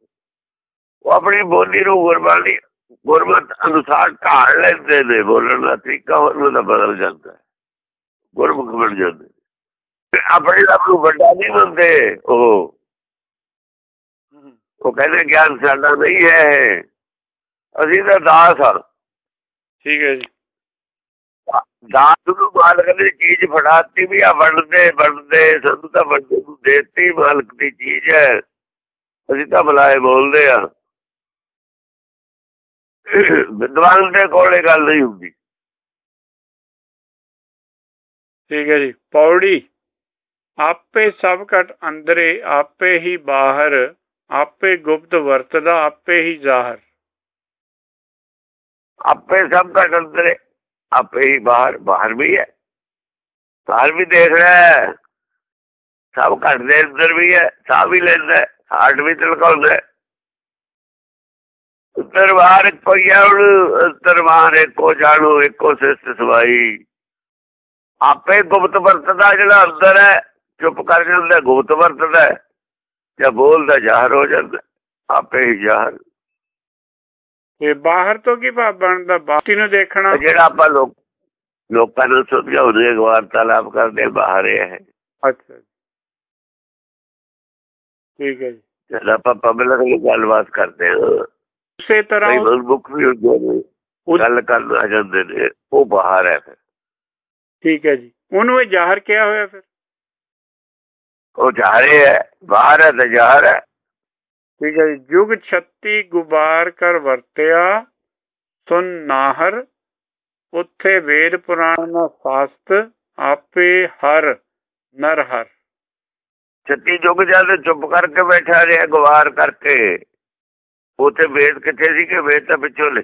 ਆਪਣੀ ਬੋਲੀ ਨੂੰ ਗੁਰਬਾਣੀ, ਗੁਰਮਤ ਅਨੁਸਾਰ ਢਾਲ ਲੈਂਦੇ ਨੇ, ਬੋਲਣ ਦਾ ਤਰੀਕਾ ਉਹਨਾਂ ਦਾ ਬਦਲ ਜਾਂਦਾ। ਹੈ ਗੁਰਮੁਖ ਬਣ ਜਾਂਦੇ ਆਪਣੇ ਆਪ ਨੂੰ ਵੱਡਾ ਨਹੀਂ ਮੰਨਦੇ ਉਹ। ਉਹ ਕਹਿੰਦੇ ਗਿਆਨ ਸਾਡਾ ਨਹੀਂ ਹੈ। ਅਸੀਂ ਤਾਂ ਦਾਸ ਹਾਂ। ਠੀਕ ਹੈ ਜੀ। ਦਾਸ ਨੂੰ ਮਾਲਕ ਨੇ ਚੀਜ਼ ਫੜਾਤੀ ਵੀ ਆ ਵੰਡਦੇ ਵੰਡਦੇ ਸਾਨੂੰ ਤਾਂ ਵੰਡੇ ਨੂੰ ਦੇਤੀ ਮਾਲਕ ਦੀ ਚੀਜ਼ ਹੈ। ਅਸੀਂ ਤਾਂ ਬੁਲਾਏ ਬੋਲਦੇ ਆ ਵਿਦਵਾਨ ਦੇ ਕੋਲੇ ਗੱਲ ਨਹੀਂ ਹੁੰਦੀ। ਠੀਕ ਹੈ ਜੀ। ਪੌੜੀ ਆਪੇ ਸਭ ਘਟ ਅੰਦਰੇ ਆਪੇ ਹੀ ਬਾਹਰ ਆਪੇ ਗੁਪਤ ਵਰਤਦਾ ਆਪੇ ਹੀ ਜ਼ਾਹਰ। ਆਪੇ ਸਭ ਦਾ ਅੰਦਰੇ ਆਪੇ ਹੀ ਬਾਹਰ ਬਾਹਰ ਵੀ ਹੈ। ਬਾਹਰ ਵੀ ਦੇਖ ਰਿਹਾ ਸਭ ਘਟ ਦੇ ਅੰਦਰ ਵੀ ਹੈ, ਸਾਹ ਵੀ ਲੈਂਦਾ ਹੈ, ਹਾਰਟ ਵੀ ਧੜਕਾਉਂਦਾ ਹੈ। ਦਰਬਾਰ ਪਈਆ ਹੁਣ ਦਰਬਾਰ ਇੱਕੋ ਜਾਣੋ, ਇੱਕੋ ਸਿਸਤ ਸਵਾਈ। ਆਪੇ ਗੁਪਤ ਵਰਤਦਾ ਜਿਹੜਾ ਅੰਦਰ ਹੈ, ਚੁੱਪ ਕਰ ਜਾਂਦਾ ਗੁਪਤ ਵਰਤਦਾ ਜਾਂ ਬੋਲਦਾ, ਜ਼ਾਹਰ ਹੋ ਜਾਂਦਾ ਆਪੇ ਹੀ ਜ਼ਾਹਰ। ਤੇ ਬਾਹਰ ਤੋਂ ਕੀ ਭਾਵ ਬਣਦਾ? ਬਾਤੀ ਨੂੰ ਦੇਖਣਾ। ਜਿਹੜਾ ਆਪਾਂ ਲੋਕ ਲੋਕਾਂ ਨੂੰ ਸਮਝਾਉਂਦੇ ਵਾਰਤਾਲਾਪ ਕਰਦੇ ਬਾਹਰ ਹੈ। ਅੱਛਾ ਠੀਕ ਹੈ ਜੀ। ਜਦ ਆਪਾਂ ਪਬਲਿਕ ਨਾਲ ਗੱਲਬਾਤ ਕਰਦੇ ਹਾਂ ਉਸੇ ਤਰ੍ਹਾਂ ਵੀ ਹੁੰਦੇ ਗੱਲ ਕਰਨ ਆ ਜਾਂਦੇ ਨੇ ਉਹ ਬਾਹਰ ਹੈ ਫਿਰ। ਠੀਕ ਹੈ ਜੀ। ਉਹਨੂੰ ਇਹ ਜ਼ਾਹਰ ਕਿਹਾ ਹੋਇਆ ਫਿਰ? ਉਹ ਜ਼ਾਹਰ ਹੈ ਬਾਹਰ ਹੈ ਤੇ ਜ਼ਾਹਰ ਹੈ। ਠੀਕ ਹੈ ਜੁਗ 36 ਗੁਬਾਰ ਕਰ ਵਰਤਿਆ ਸੁਨ ਨਾਹਰ ਉੱਥੇ ਵੇਦ ਪੁਰਾਣ ਦਾ ਸਾਸਤ ਆਪੇ ਹਰ ਨਰ ਹਰ। ਛੱਤੀ ਜੁਗ ਜਦ ਚੁੱਪ ਕਰਕੇ ਬੈਠਾ ਰਿਹਾ ਗਵਾਰ ਕਰਕੇ। ਉਥੇ ਵੇਦ ਕਿੱਥੇ ਸੀ ਕਿ ਵੇਦ ਤਾਂ ਪਿੱਛੋਂ ਲੈ।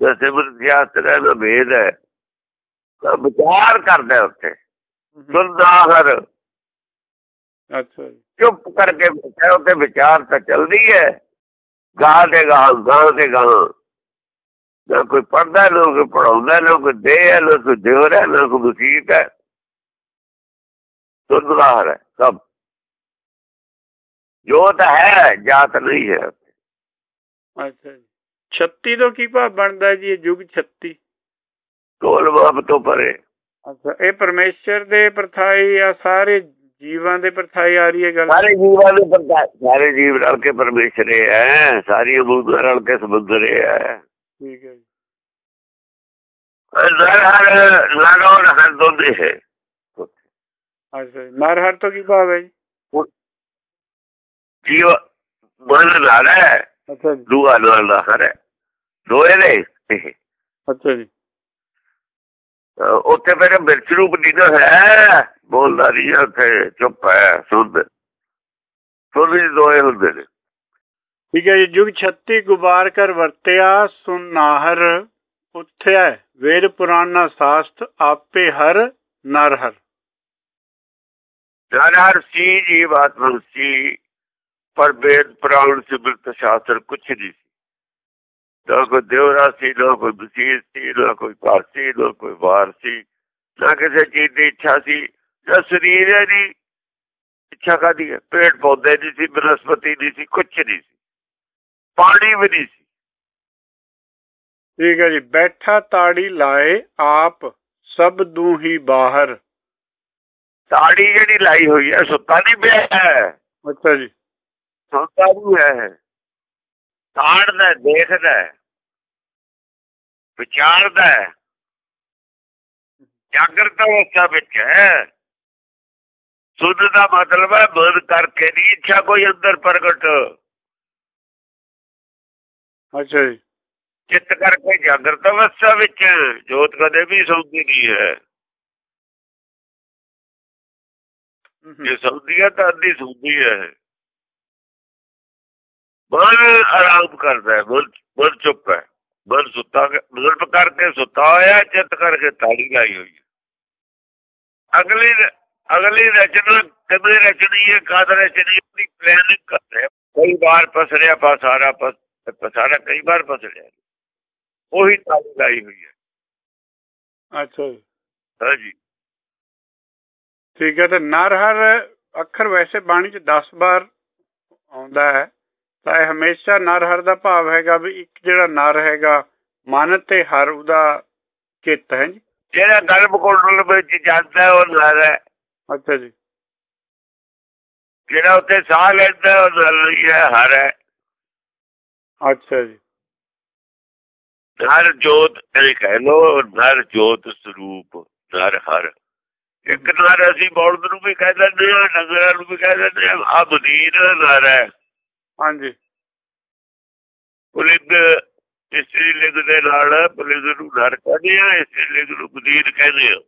ਜਿਵੇਂ ਸਿਮਰ ਦਾ ਵੇਦ ਹੈ। ਤਾਂ ਵਿਚਾਰ ਕਰਦਾ ਉੱਥੇ। ਸੁਲਦਾਹਰ ਅੱਛਾ ਜੀ। ਚੁੱਪ ਕਰਕੇ ਬੈਠਾ ਉੱਥੇ ਵਿਚਾਰ ਤਾਂ ਚੱਲਦੀ ਹੈ ਗਾਹ ਦੇ ਗਾਹ ਗਾਹ ਦੇ ਗਾਹ। ਨਾ ਕੋਈ ਪੜਦਾ ਨਾ ਕੋਈ ਪੜਾਉਂਦਾ ਨਾ ਕੋਈ ਦੇ ਹੈ ਨਾ ਕੋਈ ਦਿਵਰ ਹੈ ਨਾ ਕੋਈ ਵਸੀਤ ਹੈ ਸੁਲਦਾਹਰ ਹੈ ਸਭ। ਜੋਤ ਹੈ ਜਾਤ ਨਹੀਂ ਹੈ। ਅੱਛਾ ਜੀ। 36 ਤੋਂ ਕੀ ਭਾਵ ਬਣਦਾ ਜੀ ਇਹ ਯੁਗ 36 ਕੋਲ ਬਾਪ ਤੋਂ ਪਰੇ। ਅੱਛਾ ਇਹ ਪਰਮੇਸ਼ਰ ਦੇ ਪਰਥਾਈ ਆ ਸਾਰੇ ਜੀਵਾਂ ਦੇ ਪਰਥਾਈ ਆ ਰਹੀ ਹੈ ਗੱਲ? ਸਾਰੇ ਜੀਵਾਂ ਦੇ ਪਰਥਾਈ ਸਾਰੇ ਜੀਵ ਰਲ ਕੇ ਪਰਮੇਸ਼ਰ ਹੈ ਸਾਰੀ ਅਬੂਦ ਰਲ ਕੇ ਸਮੁੰਦਰ ਹੈ। ਠੀਕ ਹੈ ਜੀ। ਹਰ ਹਰ ਲਾਗੋਂ ਹਰ ਦੋਦੇ ਹੈ। ਅੱਛਾ ਜੀ। ਨਰ ਹਰ ਤੋਂ ਕੀ ਭਾਵ ਹੈ ਜੀਵ ਮਨ ਨਾਲ ਹੈ। ਅੱਛਾ ਦੂਆ ਨਾਲ ਦਾ ਹਰ ਹੈ। ਦੋਏ ਨੇ। ਅੱਛਾ ਜੀ। ਉੱਥੇ ਮੇਰੇ ਮਿਰਚ ਰੂਪ ਨਹੀਂ ਹੈ। ਬੋਲਦਾ ਨਹੀਂ ਉੱਥੇ ਚੁੱਪ ਹੈ ਸੁਧ ਸੁਧ ਦੋਏ ਹੁੰਦੇ ਨੇ। ਠੀਕ ਹੈ ਜੀ ਜੁਗ 36 ਗੁਬਾਰ ਕਰ ਵਰਤਿਆ ਸੁਨਾਹਰ ਉੱਥਿਆ ਵੇਦ ਪੁਰਾਣਾ ਸਾਸਤ ਆਪੇ ਹਰ ਨਰ ਹਰ। ਨਰ ਹਰ ਸੀ ਜੀਵ ਆਤਮਾ ਸੀ ਪਰ ਵੇਦ ਪੁਰਾਣ ਸਿਮਰਤ ਸ਼ਾਸਤਰ ਕੁਛ ਨਹੀਂ ਸੀ। ਨਾ ਕੋਈ ਦੇਵਰਾ ਸੀ ਨਾ ਕੋਈ ਬਸੀਰ ਸੀ ਨਾ ਕੋਈ ਪਾਰਸੀ ਨਾ ਕੋਈ ਵਾਰ ਸੀ ਨਾ ਕਿਸੇ ਚੀਜ਼ ਦੀ ਇੱਛਾ ਸੀ। ਨਾ ਸਰੀਰ ਦੀ ਇੱਛਾ ਕਾਦੀ ਹੈ? ਪੇੜ ਪੌਦੇ ਦੀ ਸੀ ਬਨਸਪਤੀ ਦੀ ਸੀ ਕੁਛ ਨਹੀਂ ਸੀ। ਪਾਣੀ ਵੀ ਨਹੀਂ ਸੀ। ਠੀਕ ਹੈ ਜੀ। ਬੈਠਾ ਤਾੜੀ ਲਾਏ ਆਪ ਸਭ ਦੂ ਹੀ ਬਾਹਰ। ਤਾੜੀ ਜਿਹੜੀ ਲਾਈ ਹੋਈ ਹੈ ਸੁੱਤਾ ਨਹੀਂ ਪਿਆ ਹੈ। ਅੱਛਾ ਜੀ। ਸੁੱਤਾ ਵੀ ਹੈ। ਤਾੜਦਾ ਦੇਖਦਾ ਵਿਚਾਰਦਾ ਜਾਗਰਤ ਅਵਸਥਾ ਵਿੱਚ ਹੈ। ਸੁਧ ਦਾ ਮਤਲਬ ਹੈ ਬੰਦ ਕਰਕੇ ਨਹੀਂ ਇੱਛਾ ਕੋਈ ਅੰਦਰ ਪ੍ਰਗਟ। ਅੱਛਾ ਜੀ। ਚਿੱਤ ਕਰਕੇ ਜਾਗਰਤ ਅਵਸਥਾ ਵਿੱਚ ਜੋਤ ਕਦੇ ਵੀ ਸੌਂਦੀ ਨਹੀਂ ਹੈ। ਜੇ ਸੌਂਦੀ ਹੈ ਤਾਂ ਅੱਧੀ ਸੌਂਦੀ ਹੈ। ਮਨ ਆਰਾਮ ਕਰਦਾ ਹੈ ਮਨ ਚੁੱਪ ਹੈ। ਮਨ ਸੁੱਤਾ ਬਜ਼ੁਰਗ ਕਰਕੇ ਸੁੱਤਾ ਹੋਇਆ ਚਿੱਤ ਕਰਕੇ ਤਾੜੀ ਲਾਈ ਹੋਈ ਅਗਲੀ ਅਗਲੀ ਰਚਨਾ ਕਦੇ ਰਚਨੀ ਹੈ ਕਦ ਰਚਨੀ ਦੀ ਪਲੈਨਿੰਗ ਕਰਦੇ ਕਈ ਵਾਰ ਪਸਰਿਆ ਪਸਾਰਾ ਪਸਾਰਾ ਕਈ ਵਾਰ ਪਸਰਿਆ ਉਹੀ ਤਾੜੀ ਲਾਈ ਹੋਈ ਹੈ। ਅੱਛਾ ਜੀ। ਹਾਂਜੀ ਠੀਕ ਹੈ ਤੇ ਨਰ ਹਰ ਅੱਖਰ ਵੈਸੇ ਬਾਣੀ ਚ 10 ਵਾਰ ਆਉਂਦਾ ਹੈ ਤਾਂ ਇਹ ਹਮੇਸ਼ਾ ਨਰ ਹਰ ਦਾ ਭਾਵ ਹੈਗਾ ਵੀ ਇੱਕ ਜਿਹੜਾ ਨਰ ਹੈਗਾ ਮਨ ਤੇ ਹਰ ਉਹਦਾ ਚਿੱਤ ਹੈ ਜਿਹੜਾ ਗਰਭ ਕੁੰਡਲ ਵਿੱਚ ਜਾਂਦਾ ਉਹ ਨਰ ਹੈ। ਅੱਛਾ ਜੀ। ਜਿਹੜਾ ਉੱਤੇ ਸਾਹ ਲੈਂਦਾ ਉਹ ਨਰ ਹੀ ਹਰ ਹੈ। ਅੱਛਾ ਜੀ। ਨਰ ਜੋਤ ਇਹ ਕਹਿ ਲੋ ਨਰ ਜੋਤ ਸਰੂਪ ਨਰ ਹਰ। ਇੱਕ ਨਰ ਅਸੀਂ ਬੌਲਦ ਨੂੰ ਵੀ ਕਹਿ ਦਿੰਦੇ ਹਾਂ ਡੰਗਰਾਂ ਨੂੰ ਵੀ ਕਹਿ ਦਿੰਦੇ ਹਾਂ ਆ ਬਦੀਰ ਨਰ ਹੈ। ਹਾਂਜੀ। ਪੁਲਿੰਗ ਇਸਤਰੀ ਲਿੰਗ ਦੇ ਨਾਲ ਪੁਲਿੰਗ ਨੂੰ ਨਰ ਕਹਿੰਦੇ ਆ ਇਸਤਰੀ ਲਿੰਗ ਨੂੰ ਬਦੀਰ ਕਹਿੰਦੇ ਆ।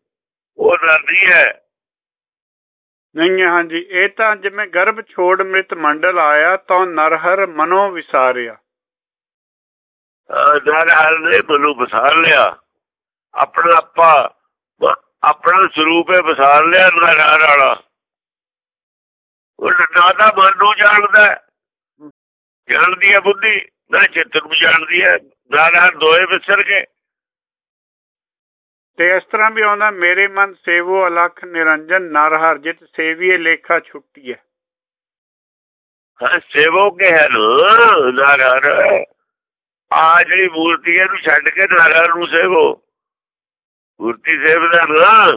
ਉਹ ਨਰ ਨਹੀਂ ਹੈ। ਨਹੀਂ, ਹਾਂਜੀ। ਇਹ ਤਾਂ ਜਿਵੇਂ ਗਰਭ ਛੋੜ ਮ੍ਰਿਤ ਮੰਡਲ ਆਇਆ, ਤਾਂ ਨਰਹਰ ਮਨੋ ਵਿਸਾਰਿਆ। ਅਹ ਨੇ ਮਨੂ ਬਸਾਰ ਲਿਆ। ਆਪਣਾ ਆਪਾ, ਆਪਣਾ ਸਰੂਪ ਹੈ ਬਸਾਰ ਲਿਆ ਨਰ ਵਾਲਾ। ਉਹ ਨਾ ਮਨ ਨੂੰ ਜਾਣਦਾ ਜਾਣਦੀ ਹੈ ਬੁੱਧੀ, ਨਾ ਚਿੱਤ ਨੂੰ ਜਾਣਦੀ ਹੈ। ਨਰ ਹਰ ਦੋਏ ਵਿਸਰ ਕੇ ਤੇ ਇਸ ਤਰ੍ਹਾਂ ਵੀ ਆਉਂਦਾ ਮੇਰੇ ਮਨ ਸੇਵੋ ਅਲਖ ਨਿਰੰਜਨ ਨਰਹਰ ਜਿਤ ਸੇਵੀਏ ਲੇਖਾ ਛੁੱਟੀ ਹੈ ਹਾਂ ਸੇਵੋ ਕੇ ਹੈ ਨਾ ਨਰ ਹਰ। ਆ ਜਿਹੜੀ ਮੂਰਤੀ ਹੈ ਇਹਨੂੰ ਛੱਡ ਕੇ ਨਰ ਹਰ ਨੂੰ ਸੇਵੋ। ਮੂਰਤੀ ਸੇਵਦਾ ਨਾ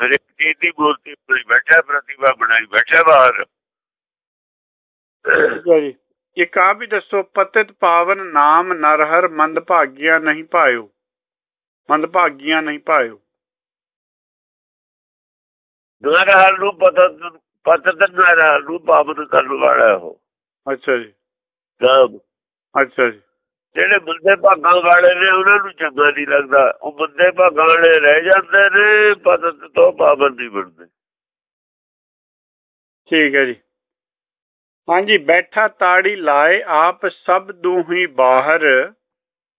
ਹਰੇਕ ਚੀਜ਼ ਦੀ ਮੂਰਤੀ ਬਣੀ ਬੈਠਾ ਪ੍ਰਤਿਭਾ ਬਣਾਈ ਬੈਠਾ ਬਾਹਰ। ਜੀ। ਇੱਕ ਆ ਵੀ ਦੱਸੋ ਪਤਿਤ ਪਾਵਨ ਨਾਮ ਨਰਹਰ ਮੰਦ ਭਾਗੀਆਂ ਨਹੀਂ ਪਾਇਓ। ਮੰਦ ਭਾਗੀਆਂ ਨਹੀਂ ਪਾਇਓ। ਨਰ ਹਰ ਨੂੰ ਪਤਾ ਪਤਤ ਨਰ ਹਰ ਨੂੰ ਪਾਵਨ ਕਰਨ ਵਾਲਾ ਉਹ। ਅੱਛਾ ਜੀ। ਨਾਮ ਅੱਛਾ ਜੀ। ਜਿਹੜੇ ਬੰਦੇ ਭਾਗਾਂ ਵਾਲੇ ਨੇ ਉਹਨਾਂ ਨੂੰ ਚੰਗਾ ਨਹੀਂ ਲੱਗਦਾ। ਉਹ ਬੰਦੇ ਭਾਗਾਂ ਵਾਲੇ ਰਹਿ ਜਾਂਦੇ ਨੇ ਪਤਤ ਤੋਂ ਪਾਬੰਦ ਨਹੀਂ ਬਣਦੇ। ਠੀਕ ਹੈ ਜੀ। ਹਾਂਜੀ ਬੈਠਾ ਤਾੜੀ ਲਾਏ ਆਪ ਸਭ ਦੂਹੀ ਬਾਹਰ।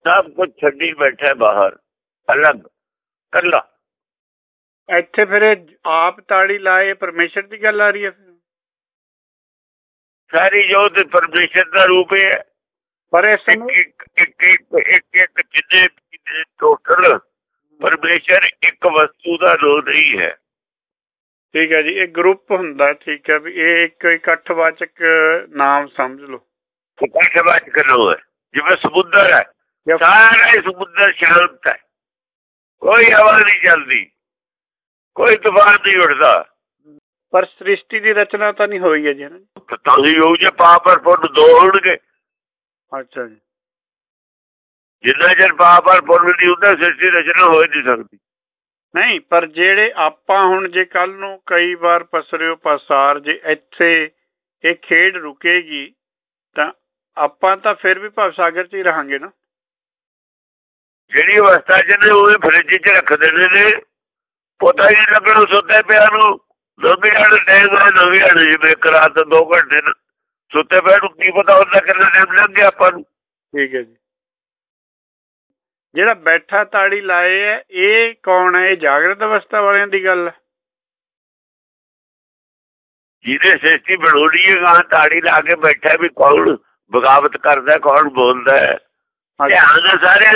ਸਭ ਕੁਝ ਛੱਡੀ ਬੈਠਾ ਬਾਹਰ। ਅਲੱਗ ਕੱਲਾ ਇੱਥੇ ਫਿਰ ਆਪ ਤਾੜੀ ਲਾਏ ਪਰਮੇਸ਼ਰ ਦੀ ਗੱਲ ਆ ਰਹੀ ਹੈ ਫਿਰ? ਸਾਰੀ ਜੋਤ ਪਰਮੇਸ਼ਰ ਦਾ ਰੂਪ ਹੈ ਪਰ ਇਸ ਇੱਕ ਸਮੇਂ ਇੱਕ ਇੱਕ ਇੱਕ ਇੱਕ ਇੱਕ ਜਿੰਨੇ ਜਿੰਨੇ ਟੋਟਲ ਪਰਮੇਸ਼ਰ ਇੱਕ ਵਸਤੂ ਦਾ ਨਾਮ ਨਹੀਂ ਹੈ। ਠੀਕ ਹੈ ਜੀ ਇਹ ਗਰੁੱਪ ਹੁੰਦਾ ਠੀਕ ਹੈ ਵੀ ਇਹ ਇੱਕ ਇਕੱਠਵਾਚਕ ਨਾਮ ਸਮਝ ਲਓ। ਇਕੱਠ ਬਾਤ ਕਰੋ ਹੈ। ਜਿਵੇਂ ਸਮੁੰਦਰ ਹੈ ਸਾਰਾ ਸਮੁੰਦਰ ਸ਼ਾਂਤ ਹੈ। ਕੋਈ ਹਵਾ ਨਹੀਂ ਚੱਲਦੀ। ਕੋਈ ਤੂਫਾਨ ਨਹੀਂ ਉੱਠਦਾ। ਪਰ ਸ੍ਰਿਸ਼ਟੀ ਦੀ ਰਚਨਾ ਤਾਂ ਨਹੀਂ ਹੋਈ ਹੈ ਜੀ ਨਾ। ਤਾਂ ਹੀ ਹੋਊ ਜੇ ਪਾਪ ਔਰ ਪੁੰਨ ਦੋ ਹੋਣਗੇ। ਅੱਛਾ ਜੀ। ਜਿੰਨਾ ਚਿਰ ਪਾਪ ਔਰ ਪੁੰਨ ਨਹੀਂ ਹੁੰਦਾ ਸ੍ਰਿਸ਼ਟੀ ਰਚਨਾ ਹੋ ਨਹੀਂ ਸਕਦੀ। ਨਹੀਂ ਪਰ ਜਿਹੜੇ ਆਪਾਂ ਹੁਣ ਜੇ ਕੱਲ ਨੂੰ ਕਈ ਵਾਰ ਪਸਰਿਓ ਪਸਾਰ ਜੇ ਇੱਥੇ ਇਹ ਖੇਡ ਰੁਕੇਗੀ ਤਾਂ ਆਪਾਂ ਤਾਂ ਫਿਰ ਵੀ ਭਵ ਸਾਗਰ 'ਚ ਹੀ ਰਹਾਂਗੇ ਨਾ। ਜਿਹੜੀ ਅਵਸਥਾ ਚ ਨੇ ਉਹ ਫ੍ਰਿਜ 'ਚ ਰੱਖ ਦਿੰਦੇ ਨੇ ਪਤਾ ਹੀ ਨਹੀਂ ਲੱਗਣਾ ਸੁੱਤੇ ਪਿਆ ਨੂੰ। ਲੰਘ ਜਾਣ ਟਾਈਮ ਹੈ ਲੰਘ ਜਾਣ ਜਿਵੇਂ ਇੱਕ ਰਾਤ ਦੋ ਘੰਟੇ ਨੂੰ ਸੁੱਤੇ ਪਿਆ ਨੂੰ ਕੀ ਪਤਾ ਹੁੰਦਾ ਕਿੰਨਾ ਟਾਈਮ ਲੱਗ ਗਿਆ ਆਪਾਂ ਨੂੰ। ਠੀਕ ਹੈ ਜੀ। ਜਿਹੜਾ ਬੈਠਾ ਤਾੜੀ ਲਾਏ ਹੈ ਇਹ ਕੌਣ ਹੈ? ਇਹ ਜਾਗਰਤ ਅਵਸਥਾ ਵਾਲਿਆਂ ਦੀ ਗੱਲ ਹੈ। ਜਿਹਨੇ ਸ੍ਰਿਸ਼ਟੀ ਬਣਾਉਣੀ ਹੈ ਗਾਂ ਤਾੜੀ ਲਾ ਕੇ ਬੈਠਾ ਵੀ ਕੌਣ ਬਗਾਵਤ ਕਰਦਾ ਕੌਣ ਬੋਲਦਾ ਹੈ। ਧਿਆਨ ਹੈ ਸਾਰਿਆਂ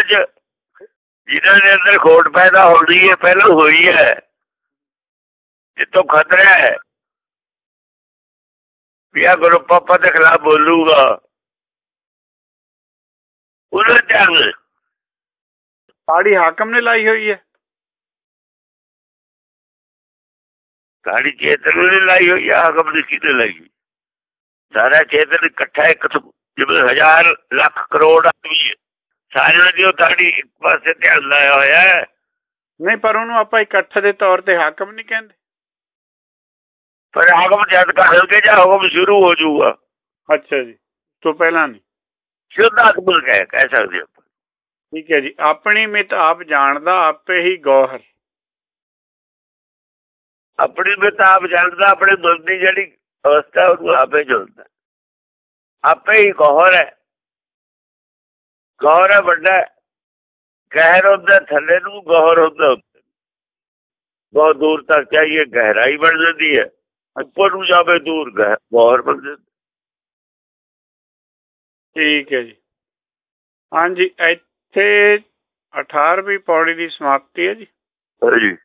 ਜਿਨ੍ਹਾਂ ਦੇ ਅੰਦਰ ਖੋਟ ਪੈਦਾ ਹੋਣੀ ਹੈ ਪਹਿਲਾਂ ਹੋਈ ਹੈ ਜਿੱਤੋਂ ਖਤਰਾ ਹੈ। ਵੀ ਆ ਗੁਰੂ ਪਾਪਾ ਦੇ ਖਿਲਾਫ ਬੋਲੂਗਾ। ਉਹਨਾਂ ਹੈ। ਤਾੜੀ ਹਾਕਮ ਨੇ ਲਾਈ ਹੋਈ ਹੈ? ਸਾਡੀ ਚੇਤਨ ਨੇ ਲਾਈ ਹੋਈ ਆ ਹਕਮ ਦੀ ਕਿਹਨੇ ਲਾਈ ਹੋਈ? ਸਾਰਾ ਚੇਤਨ ਇਕੱਠਾ ਇੱਕ ਜਿਵੇਂ ਹਜ਼ਾਰ ਲੱਖ ਕਰੋੜ ਆਦਮੀ ਹੈ। ਸਾਰਿਆਂ ਦੀ ਉਹ ਤਾੜੀ ਇੱਕ ਪਾਸੇ ਧਿਆਨ ਲਾਇਆ ਹੋਇਆ ਹੈ। ਨਹੀਂ ਪਰ ਉਹਨੂੰ ਆਪਾਂ ਇਕੱਠ ਦੇ ਤੌਰ ਤੇ ਹਾਕਮ ਨਹੀਂ ਕਹਿੰਦੇ। ਪਰ ਹਕਮ ਜਦ ਕਹਾਂਗੇ ਜਾਂ ਹੁਕਮ ਸ਼ੁਰੂ ਹੋ ਜਾਊਗਾ। ਅੱਛਾ ਜੀ ਤੋਂ ਪਹਿਲਾਂ ਨਹੀਂ। ਸ਼ੁੱਧ ਹਕਮ ਕਹਿ ਕਹਿ ਸਕਦੇ ਆਪਾਂ। ਠੀਕ ਹੈ ਜੀ ਆਪਣੀ ਮਿਤ ਆਪ ਜਾਣਦਾ ਆਪੇ ਹੀ ਗੌਹਰ। ਆਪਣੀ ਮਿਤ ਆਪ ਜਾਣਦਾ ਆਪਣੇ ਮਨ ਦੀ ਜਿਹੜੀ ਅਵਸਥਾ ਉਹਨੂੰ ਆਪੇ ਜਾਣਦਾ। ਆਪੇ ਹੀ ਗੌਹਰ ਹੈ। ਗੌਹਰ ਹੈ ਵੱਡਾ। ਗਹਿਰ ਹੁੰਦਾ ਥੱਲੇ ਨੂੰ ਗੌਹਰ ਹੁੰਦਾ ਉੱਤੇ ਬਹੁਤ ਦੂਰ ਤੱਕ ਚਾਹੀਏ ਗਹਿਰਾਈ ਬਣ ਜਾਂਦੀ ਹੈ। ਉੱਪਰ ਨੂੰ ਜਾਵੇ ਦੂਰ ਗੌਹਰ ਬਣ ਜਾਂਦਾ ਠੀਕ ਹੈ ਜੀ। ਹਾਂਜੀ ਇੱਥੇ 18ਵੀਂ ਪੌੜੀ ਦੀ ਸਮਾਪਤੀ ਹੈ ਜੀ। ਹਾਂਜੀ।